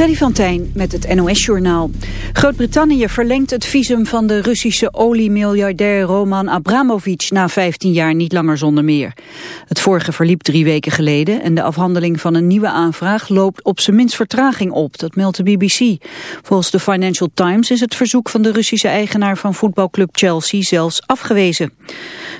Freddy van Tijn met het NOS-journaal. Groot-Brittannië verlengt het visum van de Russische oliemiljardair Roman Abramovic na 15 jaar niet langer zonder meer. Het vorige verliep drie weken geleden en de afhandeling van een nieuwe aanvraag loopt op zijn minst vertraging op, dat meldt de BBC. Volgens de Financial Times is het verzoek van de Russische eigenaar van voetbalclub Chelsea zelfs afgewezen.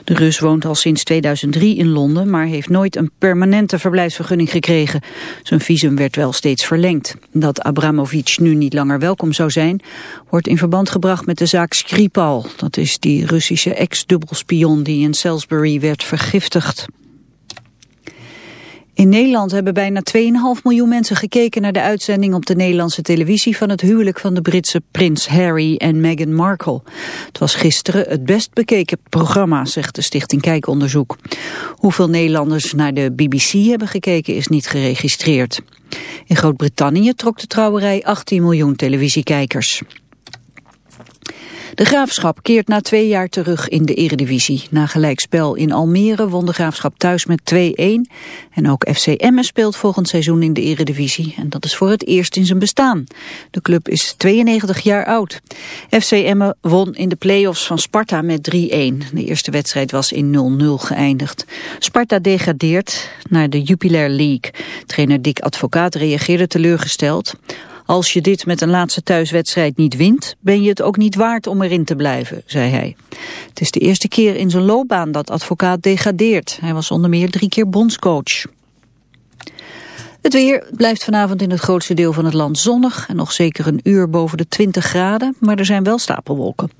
De Rus woont al sinds 2003 in Londen, maar heeft nooit een permanente verblijfsvergunning gekregen. Zijn visum werd wel steeds verlengd. Dat Abramovic nu niet langer welkom zou zijn, wordt in verband gebracht met de zaak Skripal. Dat is die Russische ex-dubbelspion die in Salisbury werd vergiftigd. In Nederland hebben bijna 2,5 miljoen mensen gekeken naar de uitzending op de Nederlandse televisie van het huwelijk van de Britse prins Harry en Meghan Markle. Het was gisteren het best bekeken programma, zegt de stichting Kijkonderzoek. Hoeveel Nederlanders naar de BBC hebben gekeken is niet geregistreerd. In Groot-Brittannië trok de trouwerij 18 miljoen televisiekijkers. De Graafschap keert na twee jaar terug in de eredivisie. Na gelijkspel in Almere won de Graafschap thuis met 2-1. En ook FC Emmen speelt volgend seizoen in de eredivisie. En dat is voor het eerst in zijn bestaan. De club is 92 jaar oud. FC Emmen won in de play-offs van Sparta met 3-1. De eerste wedstrijd was in 0-0 geëindigd. Sparta degradeert naar de Jupiler League. Trainer Dick Advocaat reageerde teleurgesteld. Als je dit met een laatste thuiswedstrijd niet wint, ben je het ook niet waard om erin te blijven, zei hij. Het is de eerste keer in zijn loopbaan dat advocaat degradeert. Hij was onder meer drie keer bondscoach. Het weer blijft vanavond in het grootste deel van het land zonnig en nog zeker een uur boven de 20 graden, maar er zijn wel stapelwolken.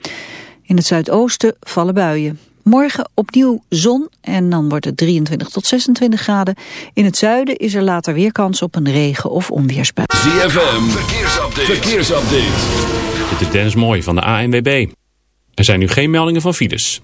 In het zuidoosten vallen buien. Morgen opnieuw zon en dan wordt het 23 tot 26 graden. In het zuiden is er later weer kans op een regen- of onweersbui. ZFM, verkeersupdate. verkeersupdate. Dit is Dennis Mooi van de ANWB. Er zijn nu geen meldingen van files.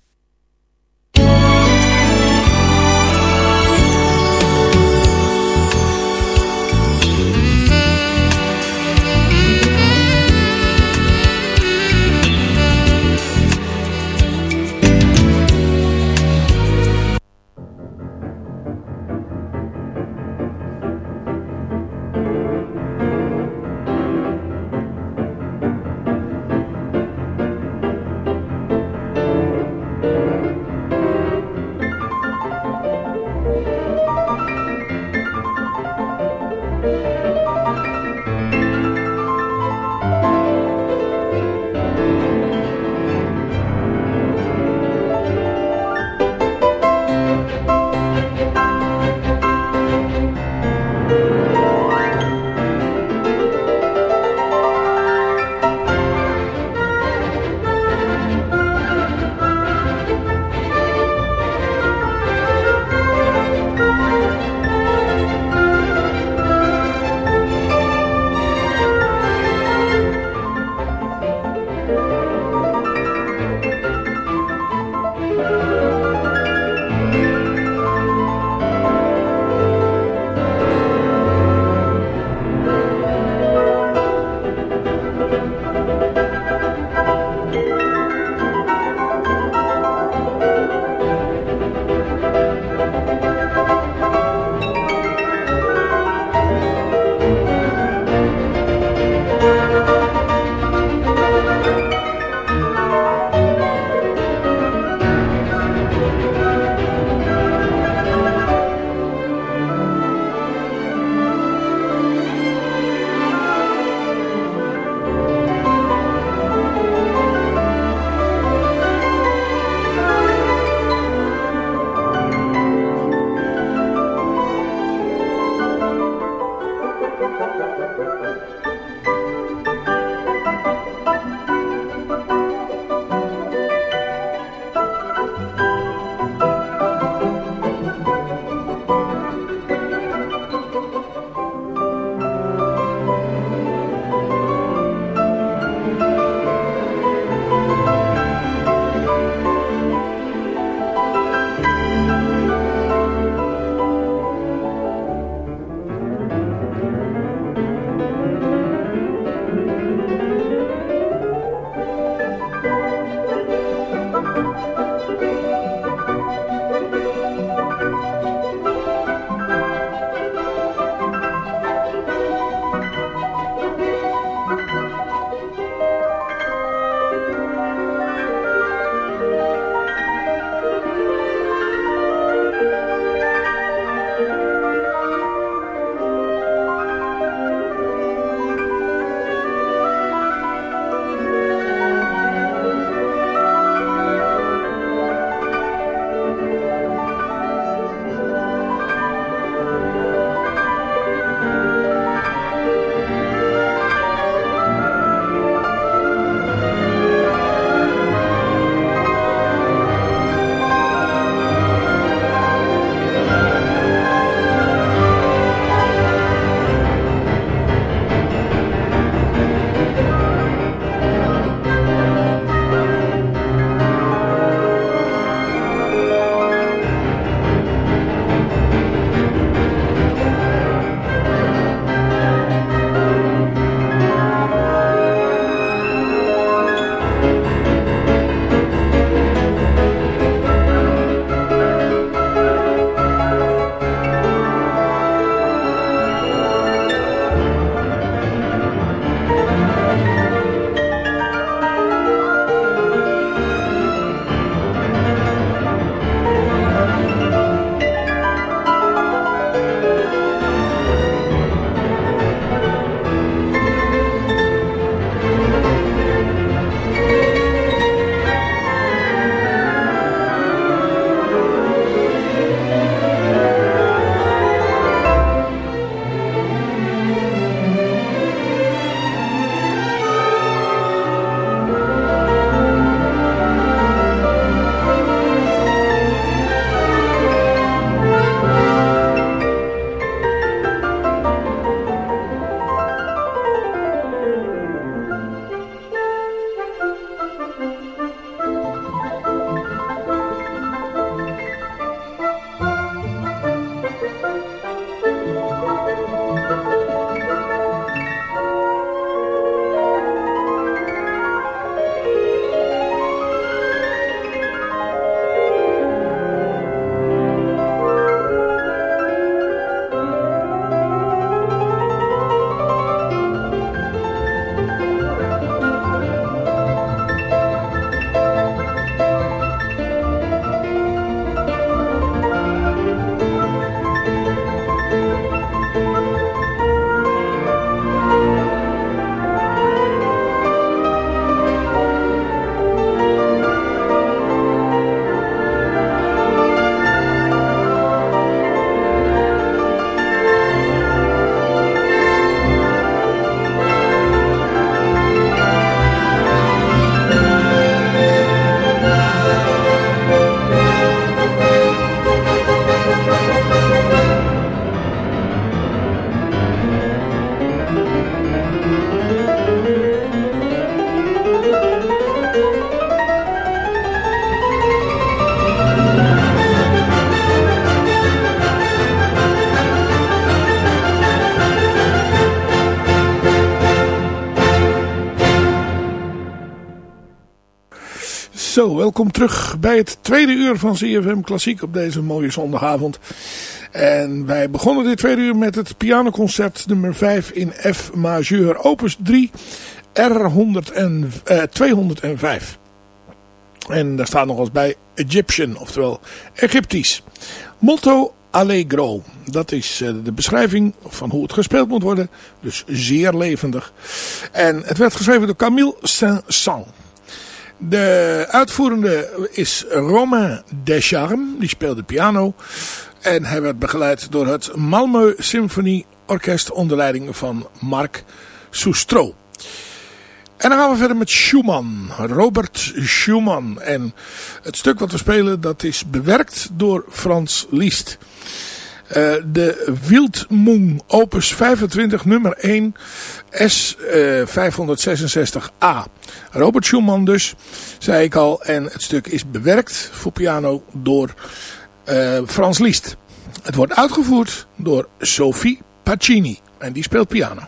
Welkom terug bij het tweede uur van CFM Klassiek op deze mooie zondagavond. En wij begonnen dit tweede uur met het pianoconcert nummer 5 in F majeur, opus 3, R100 en, eh, 205. En daar staat nog eens bij Egyptian, oftewel Egyptisch. Molto allegro. Dat is eh, de beschrijving van hoe het gespeeld moet worden. Dus zeer levendig. En het werd geschreven door Camille Saint-Saëns. De uitvoerende is Romain Descharmes. Die speelde piano. En hij werd begeleid door het Malmö Symphony Orkest onder leiding van Marc Soustro. En dan gaan we verder met Schumann, Robert Schumann. En het stuk wat we spelen, dat is bewerkt door Frans Liszt. Uh, de Wildmoen Opus 25 nummer 1 S566A. Eh, Robert Schumann dus, zei ik al. En het stuk is bewerkt voor piano door uh, Frans Liest. Het wordt uitgevoerd door Sophie Pacini. En die speelt piano.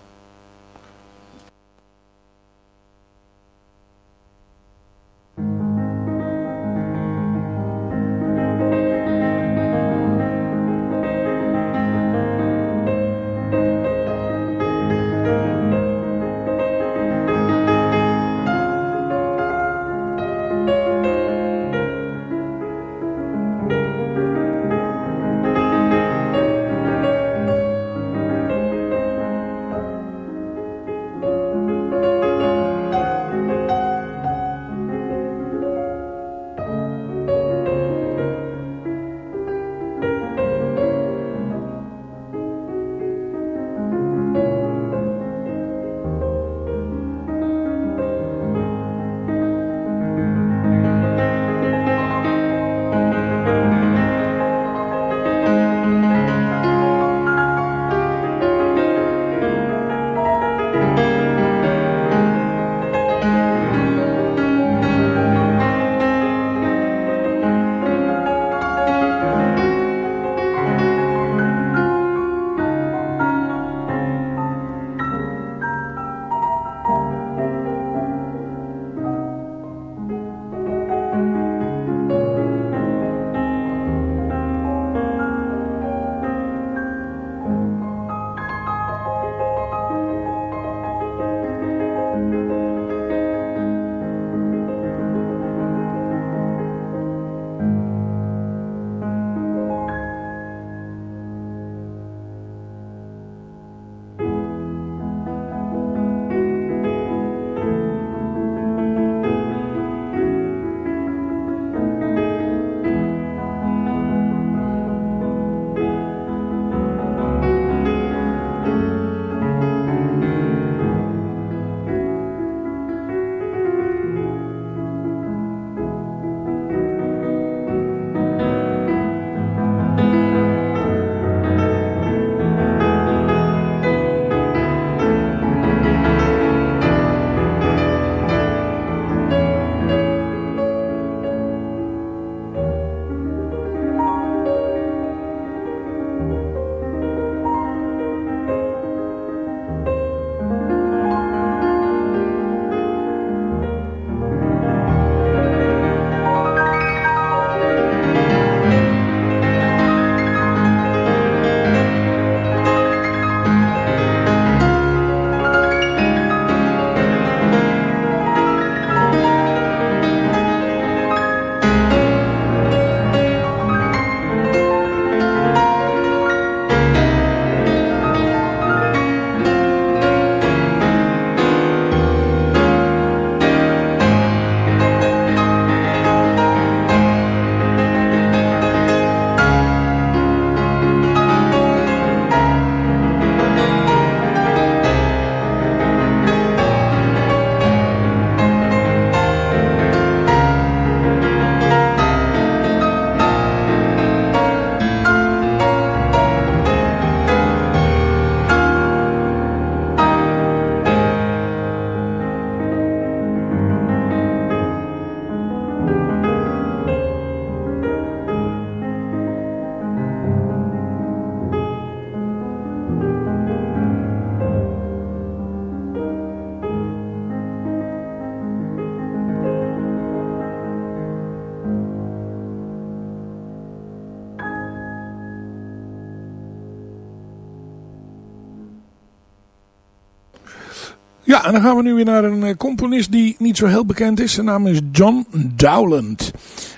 En dan gaan we nu weer naar een eh, componist die niet zo heel bekend is. Zijn naam is John Dowland.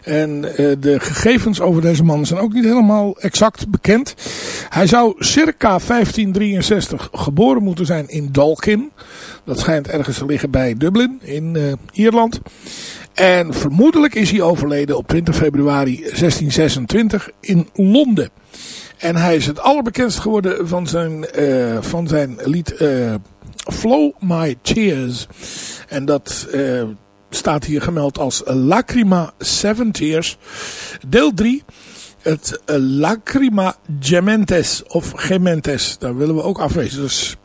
En uh, de gegevens over deze man zijn ook niet helemaal exact bekend. Hij zou circa 1563 geboren moeten zijn in Dalkin. Dat schijnt ergens te liggen bij Dublin in uh, Ierland. En vermoedelijk is hij overleden op 20 februari 1626 in Londen. En hij is het allerbekendst geworden van zijn, van zijn lied Flow My Tears. En dat uh, staat hier gemeld als Lacrima Seven Tears. Deel 3. Het Lacrima Gementes of Gementes. Daar willen we ook afwezen. Dus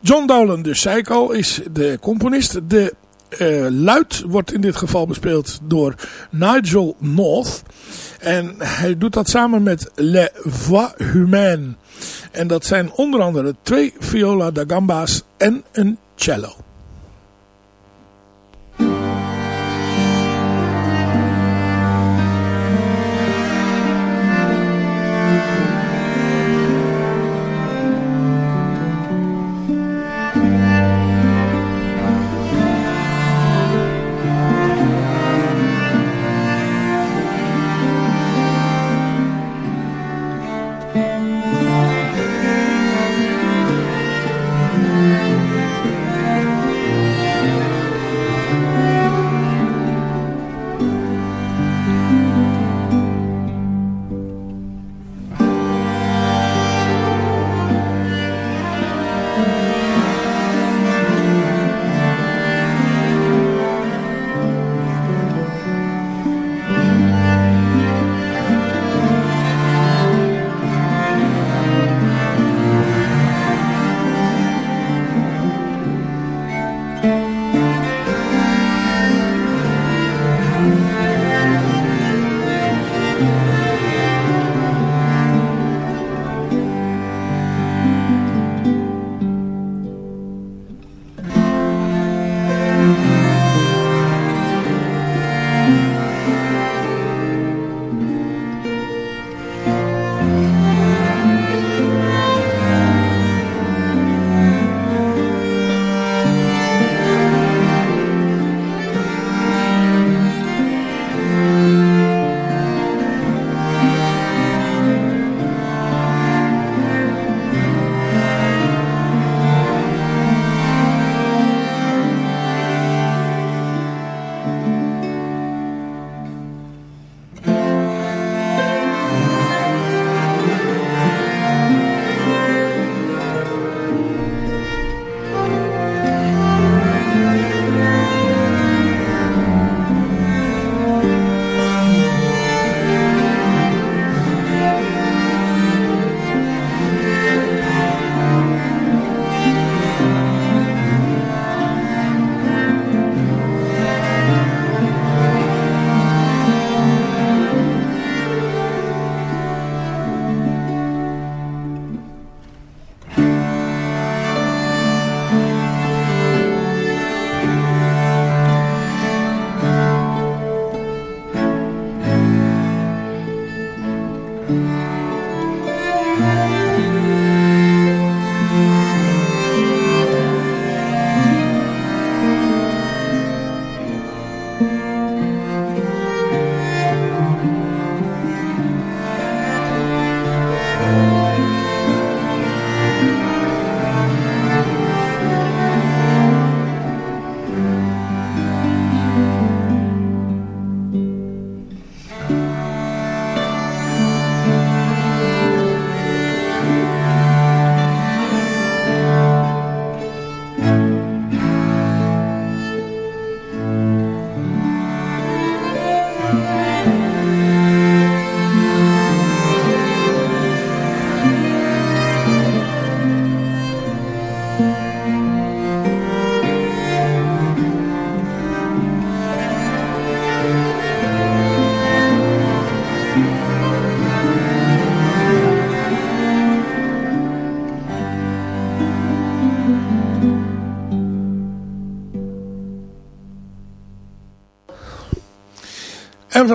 John Dowland, dus zei ik al, is de componist. De uh, luid wordt in dit geval bespeeld door Nigel North. En hij doet dat samen met Le Voix Humaine. En dat zijn onder andere twee viola da gamba's en een cello.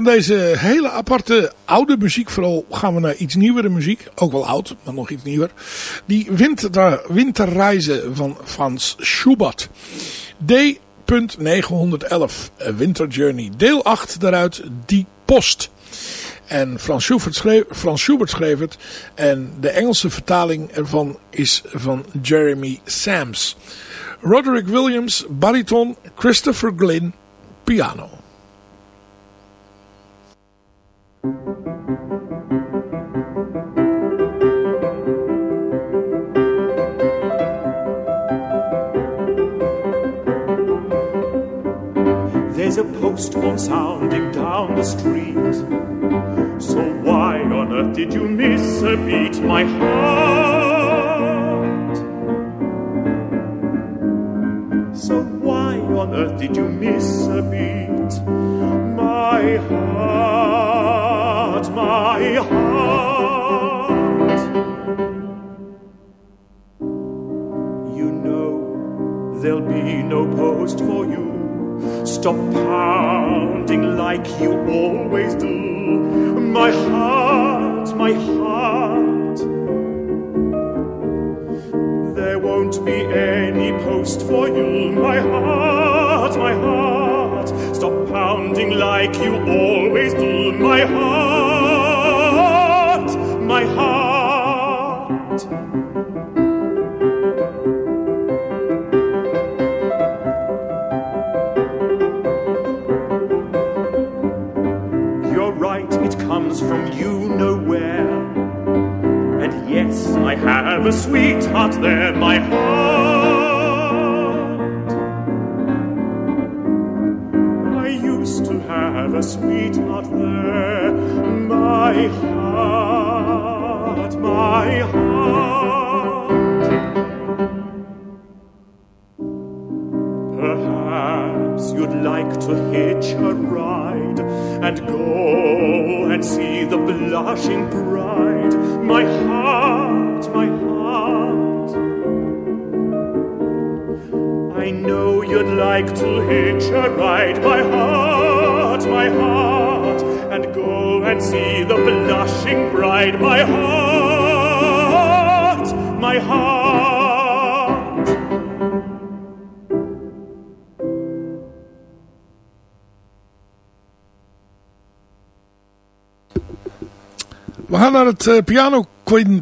Van deze hele aparte oude muziek vooral gaan we naar iets nieuwere muziek. Ook wel oud, maar nog iets nieuwer. Die winter, winterreizen van Frans Schubert. D.911 Winter Journey. Deel 8 daaruit Die Post. En Frans Schubert, schreef, Frans Schubert schreef het. En de Engelse vertaling ervan is van Jeremy Sams. Roderick Williams, bariton. Christopher Glynn, piano. There's a postman sounding down the street. So why on earth did you miss a beat, my heart? So why on earth did you miss a beat, my heart, my heart? You know there'll be no post for you Stop pounding like you always do. My heart, my heart. There won't be any post for you. My heart, my heart. Stop pounding like you always do. My heart, heart. comes from you nowhere. And yes, I have a sweetheart there, my heart. I used to have a sweetheart there, my heart, and go and see the blushing bride. My heart, my heart. I know you'd like to hitch a ride, my heart, my heart, and go and see the blushing bride, my heart, my heart. Gaan naar het uh, piano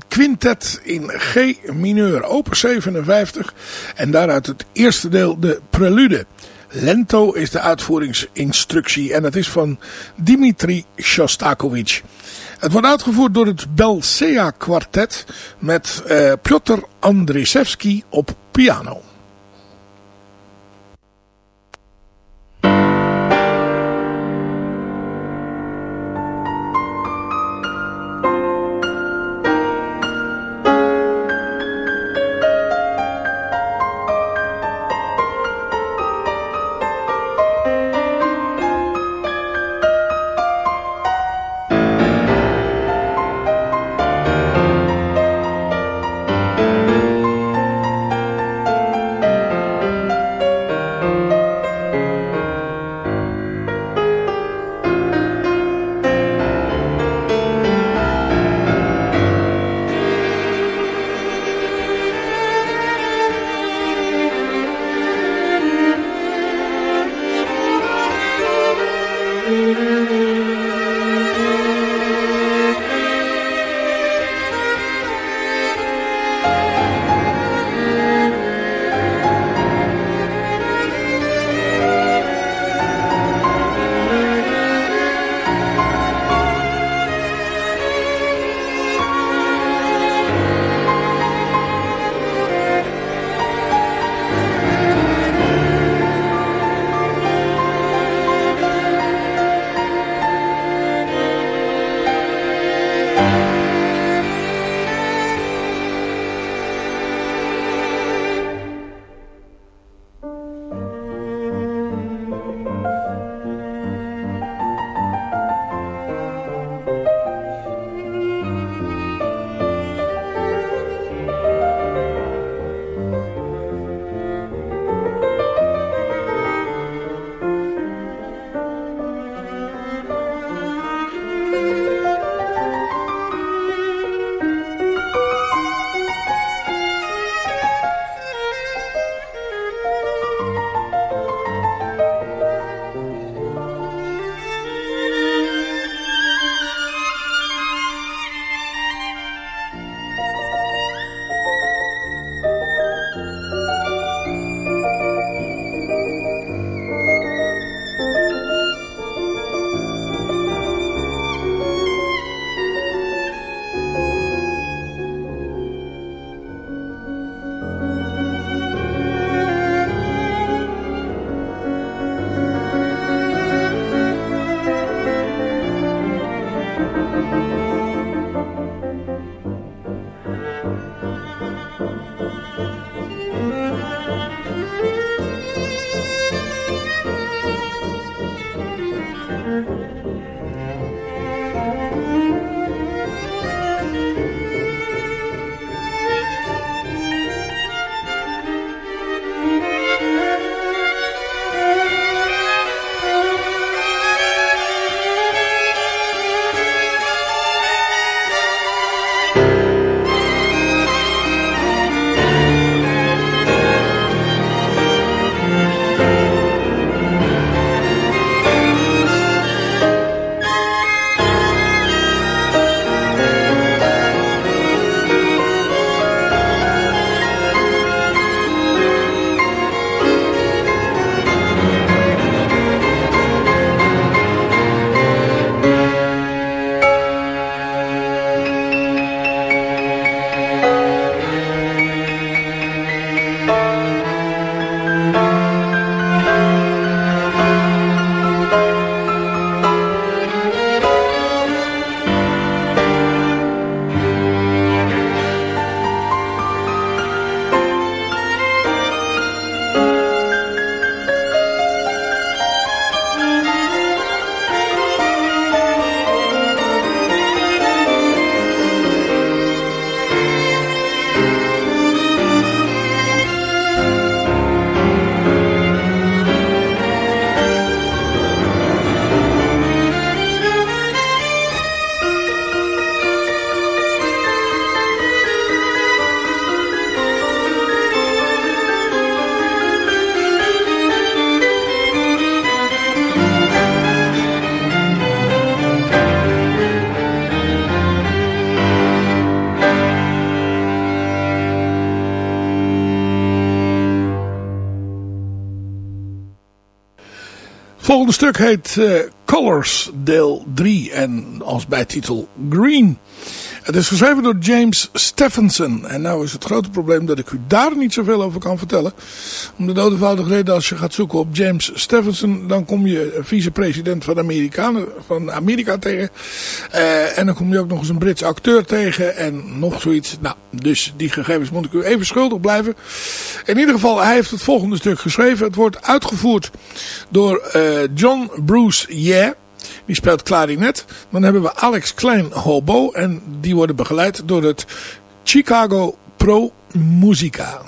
quintet in G mineur, open 57. En daaruit het eerste deel, de prelude. Lento is de uitvoeringsinstructie en het is van Dimitri Shostakovich. Het wordt uitgevoerd door het Belsea kwartet met uh, Piotr Andrzejewski op piano. Volgende stuk heet uh, Colors deel 3 en als bijtitel Green. Het is geschreven door James Stephenson. En nou is het grote probleem dat ik u daar niet zoveel over kan vertellen. Om de dodenvoudige reden als je gaat zoeken op James Stephenson. Dan kom je vicepresident van, van Amerika tegen. Uh, en dan kom je ook nog eens een Britse acteur tegen. En nog zoiets. Nou, dus die gegevens moet ik u even schuldig blijven. In ieder geval, hij heeft het volgende stuk geschreven. Het wordt uitgevoerd door uh, John Bruce Yeah. Die speelt klarinet. Dan hebben we Alex Klein hobo. En die worden begeleid door het Chicago Pro Musica.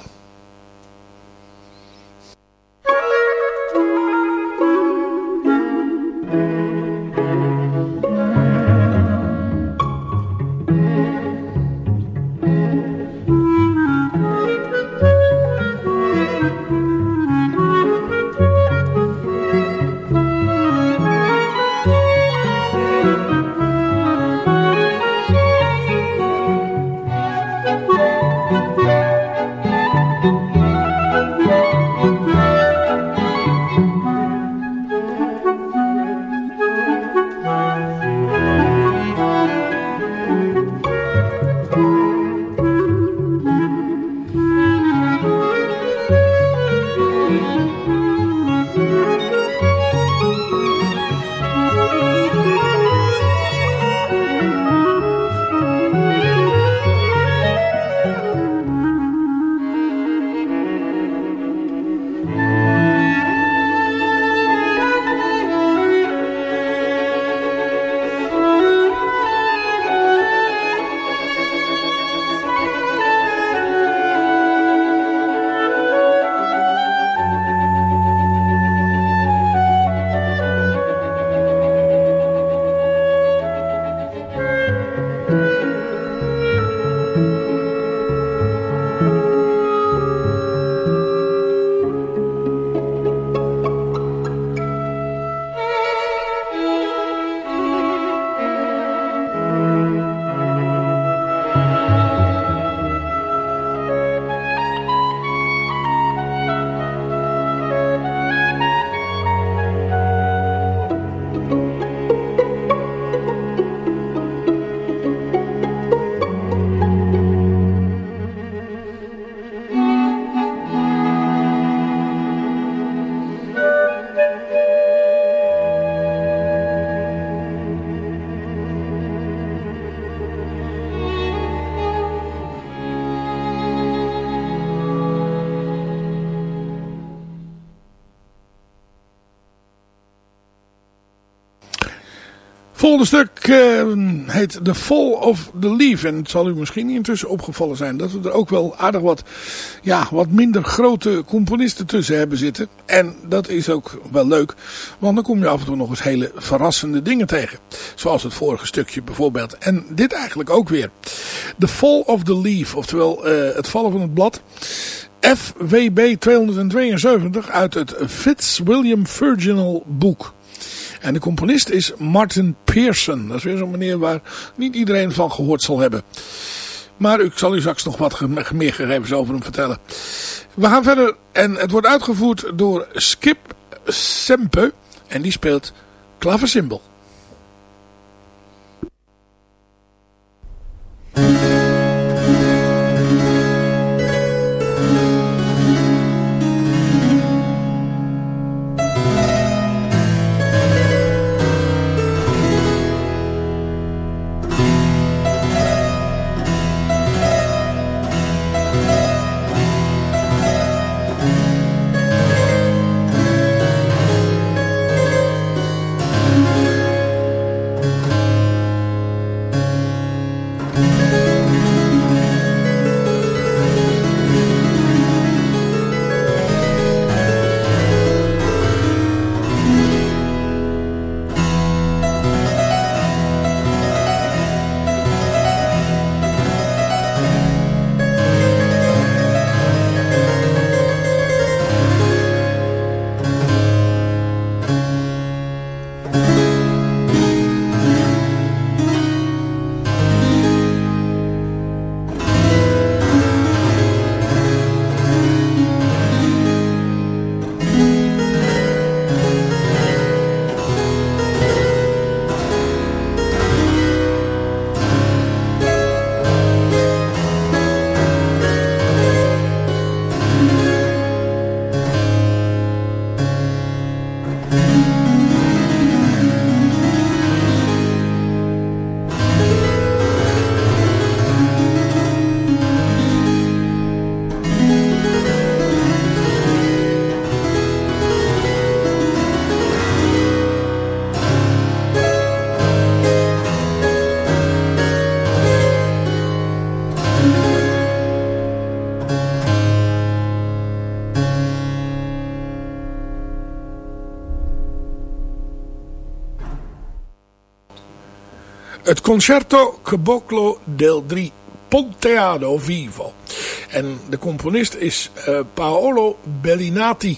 Volgende stuk uh, heet The Fall of the Leaf. En het zal u misschien intussen opgevallen zijn dat we er ook wel aardig wat, ja, wat minder grote componisten tussen hebben zitten. En dat is ook wel leuk, want dan kom je af en toe nog eens hele verrassende dingen tegen. Zoals het vorige stukje bijvoorbeeld. En dit eigenlijk ook weer. The Fall of the Leaf, oftewel uh, het vallen van het blad. FWB 272 uit het Fitzwilliam Virginal boek. En de componist is Martin Pearson. Dat is weer zo'n meneer waar niet iedereen van gehoord zal hebben. Maar ik zal u straks nog wat meer gegevens over hem vertellen. We gaan verder en het wordt uitgevoerd door Skip Sempe. En die speelt klaversymbol. Concerto Caboclo del 3 Ponteado Vivo. En de componist is uh, Paolo Bellinati.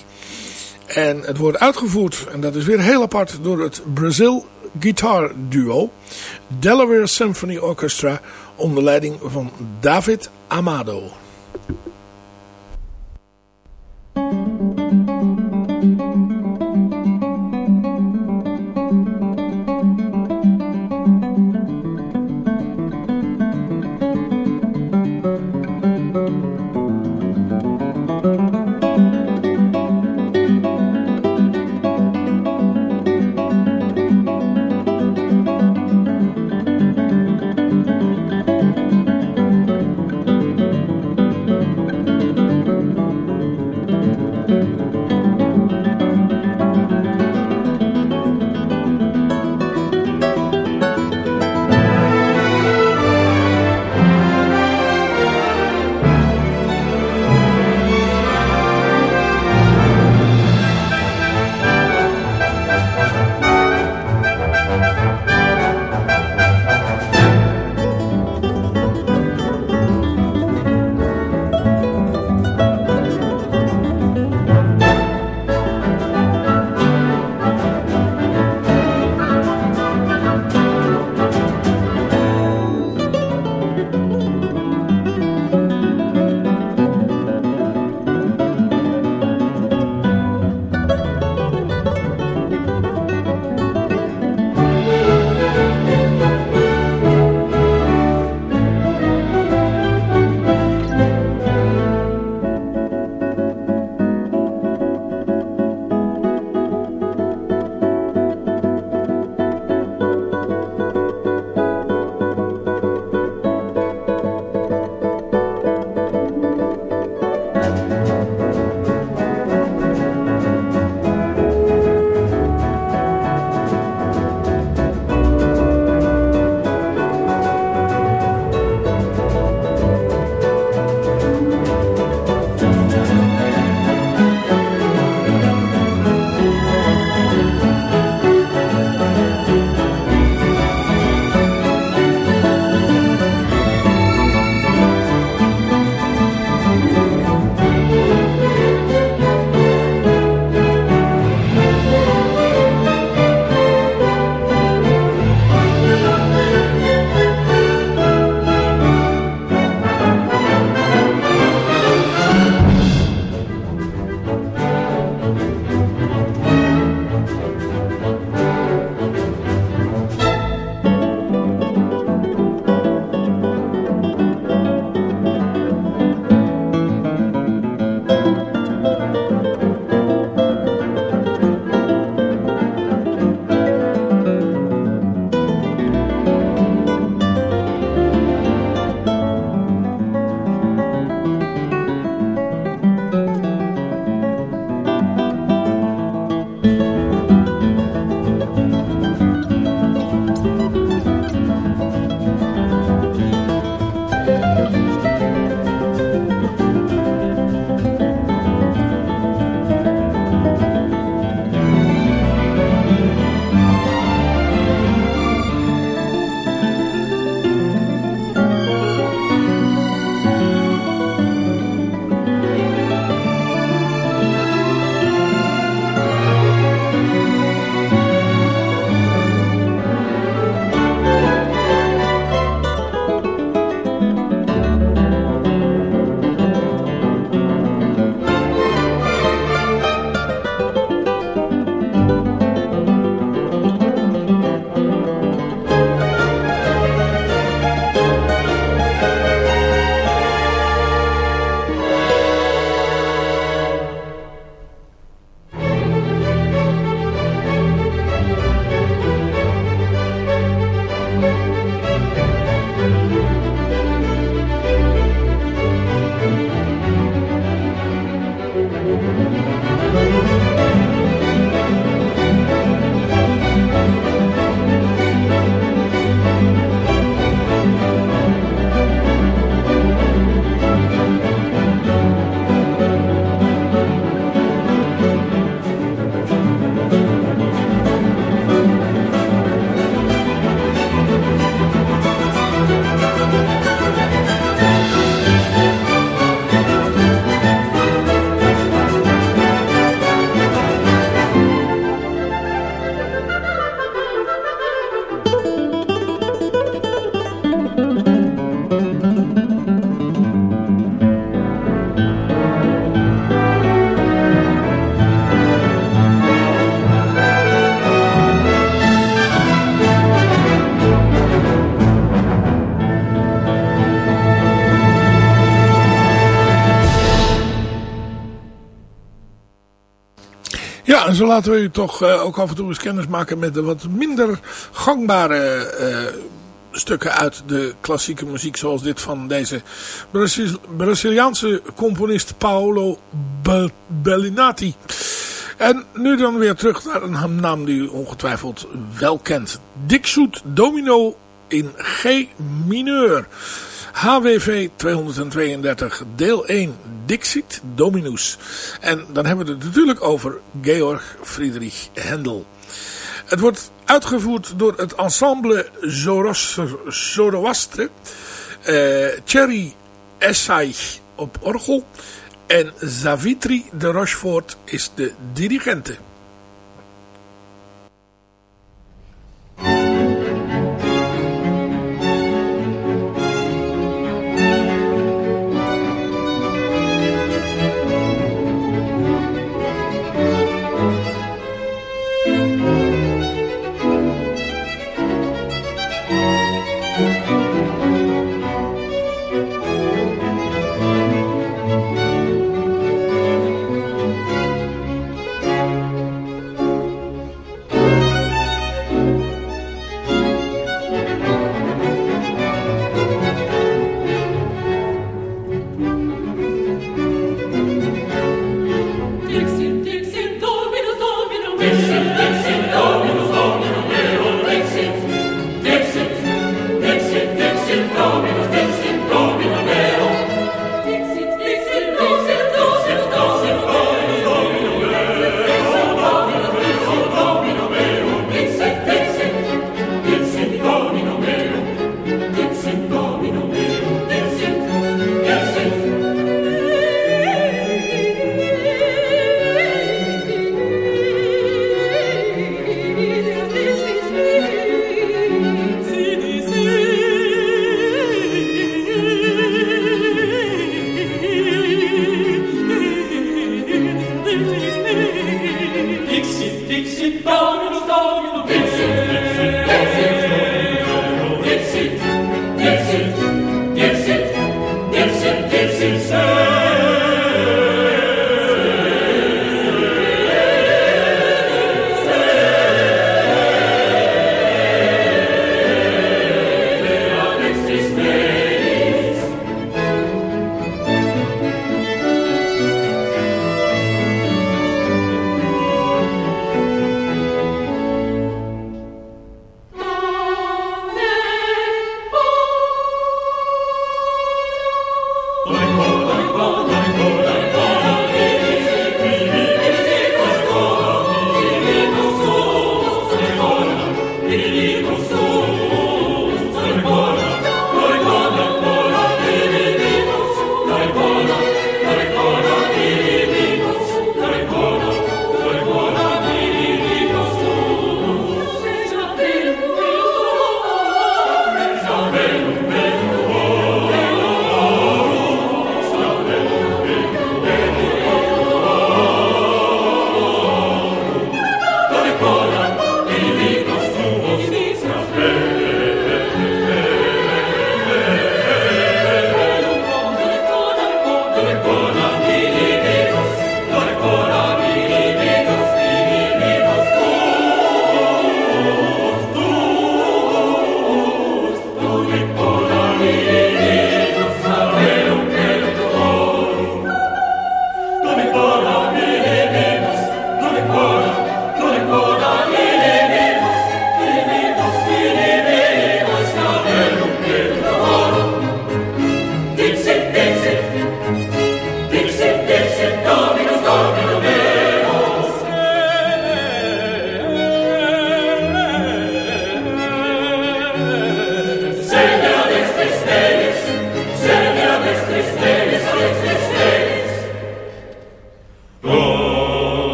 En het wordt uitgevoerd, en dat is weer heel apart, door het Brazil Guitar Duo. Delaware Symphony Orchestra onder leiding van David Amado. Zo laten we u toch uh, ook af en toe eens kennis maken met de wat minder gangbare uh, stukken uit de klassieke muziek. Zoals dit van deze Brazil Braziliaanse componist Paolo Be Bellinati. En nu dan weer terug naar een naam die u ongetwijfeld wel kent. Dixoet Domino in G mineur. HWV 232 deel 1 Dixit Dominus. En dan hebben we het natuurlijk over Georg Friedrich Händel. Het wordt uitgevoerd door het ensemble Zoroastre. Uh, Thierry Essay op orgel. En Zavitri de Rochefort is de dirigente.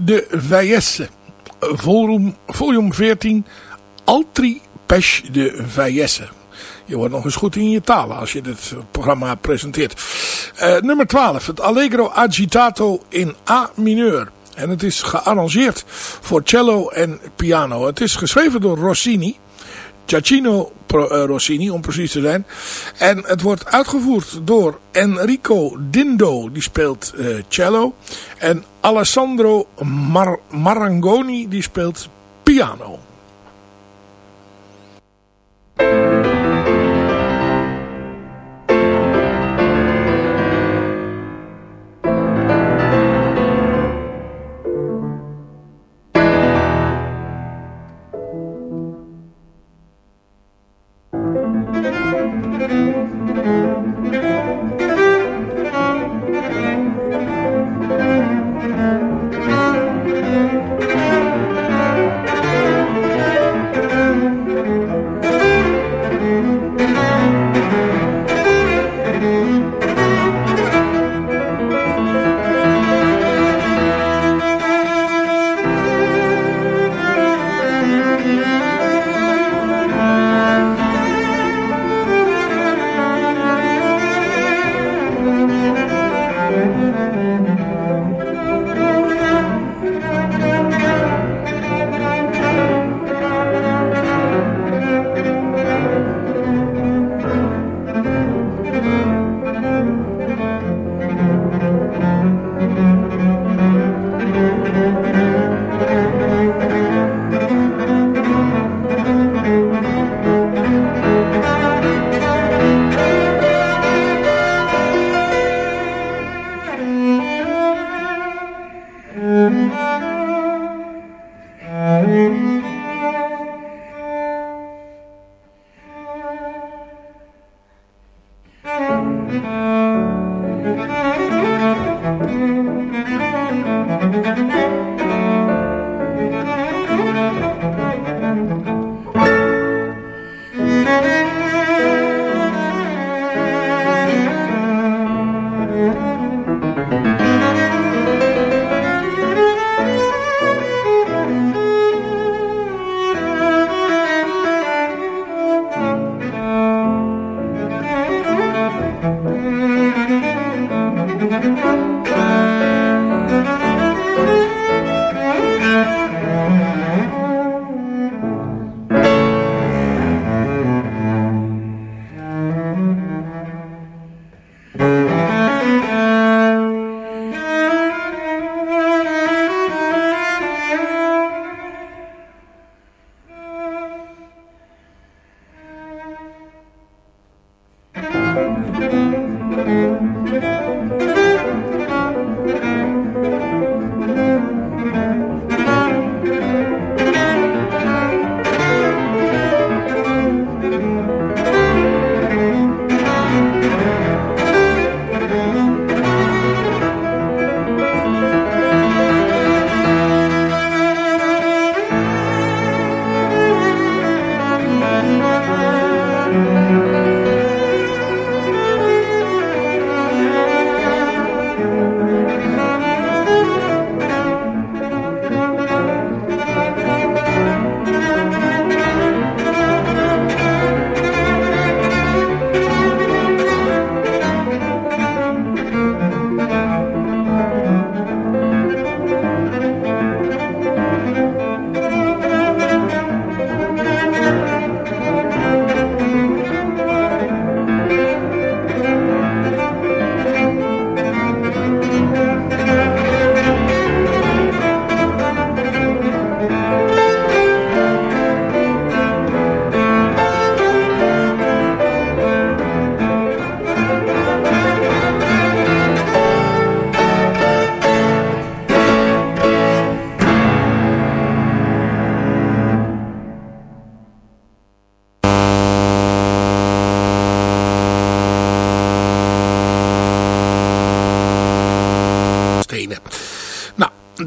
De Vallesse. Volume, volume 14. Altri de Vallesse. Je wordt nog eens goed in je talen als je dit programma presenteert. Uh, nummer 12. Het Allegro Agitato in A mineur. En het is gearrangeerd voor cello en piano. Het is geschreven door Rossini. Giacchino eh, Rossini om precies te zijn. En het wordt uitgevoerd door Enrico Dindo, die speelt uh, cello. En Alessandro Mar Marangoni, die speelt piano.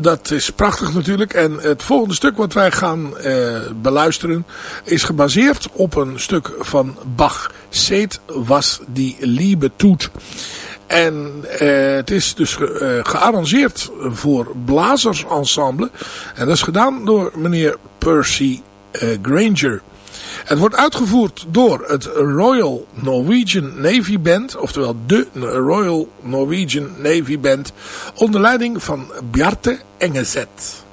Dat is prachtig natuurlijk. En het volgende stuk wat wij gaan uh, beluisteren is gebaseerd op een stuk van Bach. Seet was die Liebe toet. En uh, het is dus ge, uh, gearrangeerd voor blazersensemble. En dat is gedaan door meneer Percy Granger. Het wordt uitgevoerd door het Royal Norwegian Navy Band, oftewel de Royal Norwegian Navy Band, onder leiding van Bjarte Engezet.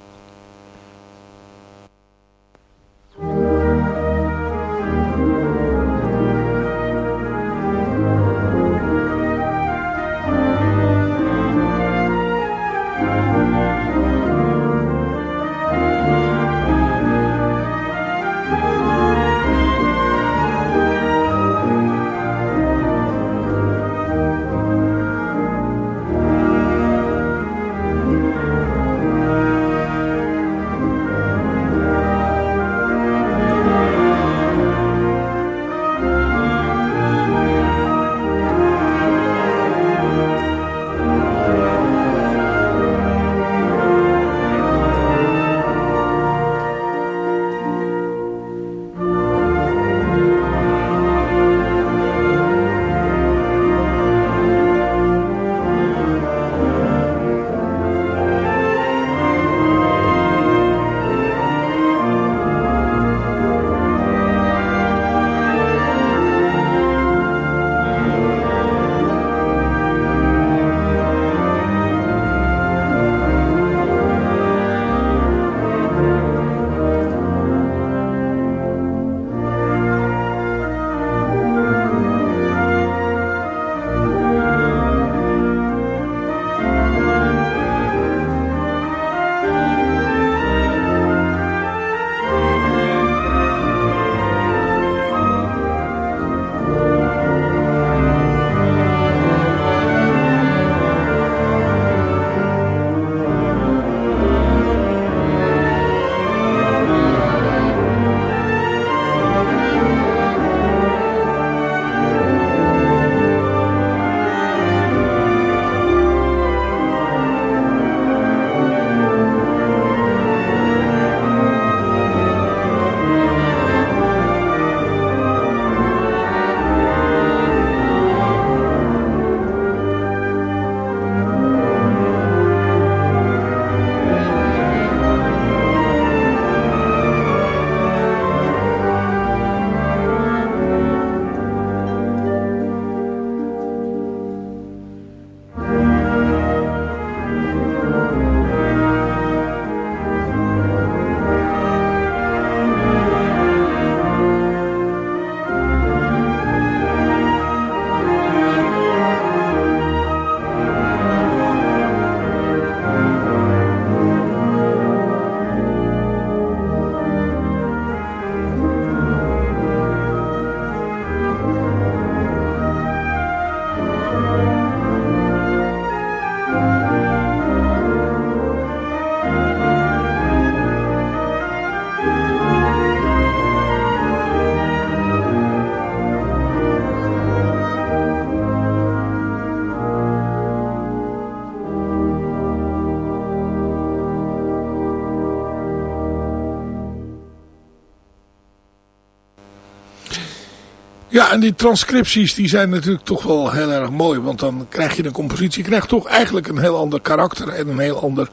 En die transcripties die zijn natuurlijk toch wel heel erg mooi. Want dan krijg je een compositie, krijgt toch eigenlijk een heel ander karakter en een heel ander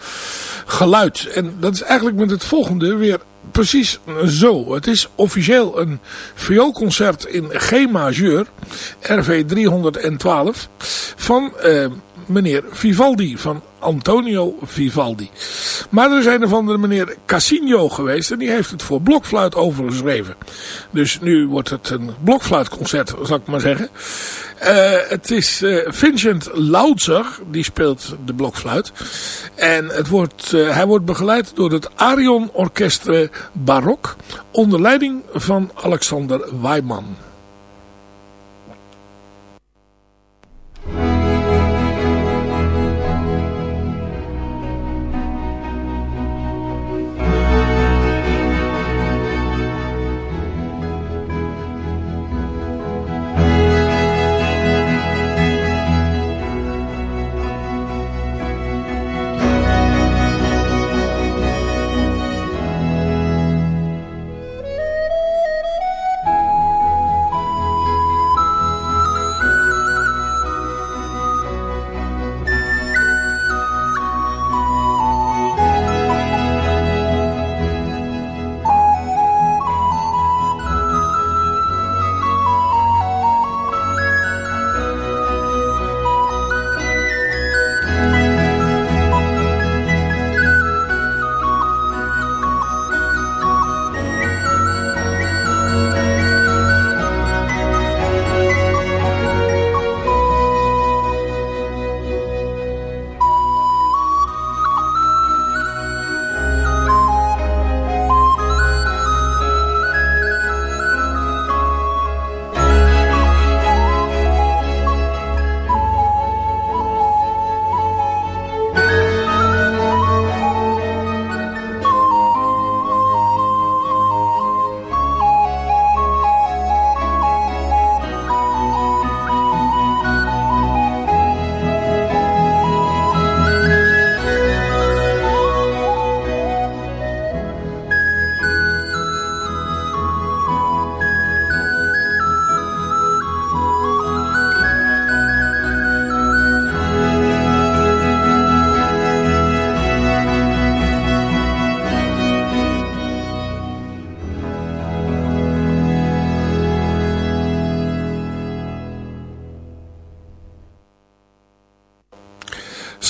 geluid. En dat is eigenlijk met het volgende weer precies zo. Het is officieel een vioolconcert in G majeur, RV 312, van eh, meneer Vivaldi, van Antonio Vivaldi. Maar er zijn er van de meneer Casino geweest en die heeft het voor blokfluit overgeschreven. Dus nu wordt het een blokfluitconcert, zal ik maar zeggen. Uh, het is uh, Vincent Lautzer, die speelt de blokfluit. En het wordt, uh, hij wordt begeleid door het Arion Orchestre Barok onder leiding van Alexander Weiman.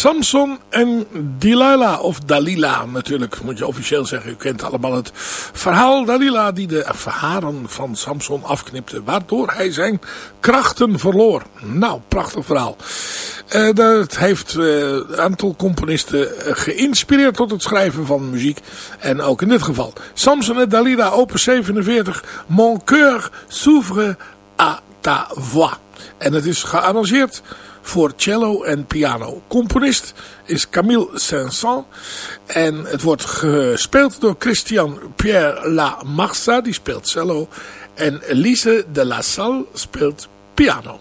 Samson en Delilah, of Dalila natuurlijk, moet je officieel zeggen. U kent allemaal het verhaal Dalila die de haren van Samson afknipte, waardoor hij zijn krachten verloor. Nou, prachtig verhaal. Uh, dat heeft uh, een aantal componisten eh, geïnspireerd tot het schrijven van muziek. En ook in dit geval. Samson en Dalila, opus 47, Mon cœur s'ouvre à ta voix. En het is gearrangeerd voor cello en piano. Componist is Camille Saint-Saëns. En het wordt gespeeld door Christian Pierre La Marsa, die speelt cello. En Lise de la Salle speelt piano.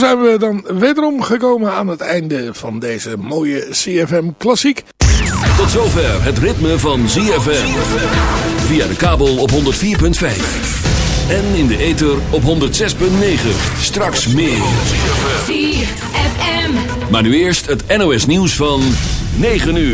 Zijn we dan wederom gekomen aan het einde van deze mooie CFM Klassiek. Tot zover het ritme van ZFM. Via de kabel op 104.5. En in de ether op 106.9. Straks meer. Maar nu eerst het NOS nieuws van 9 uur.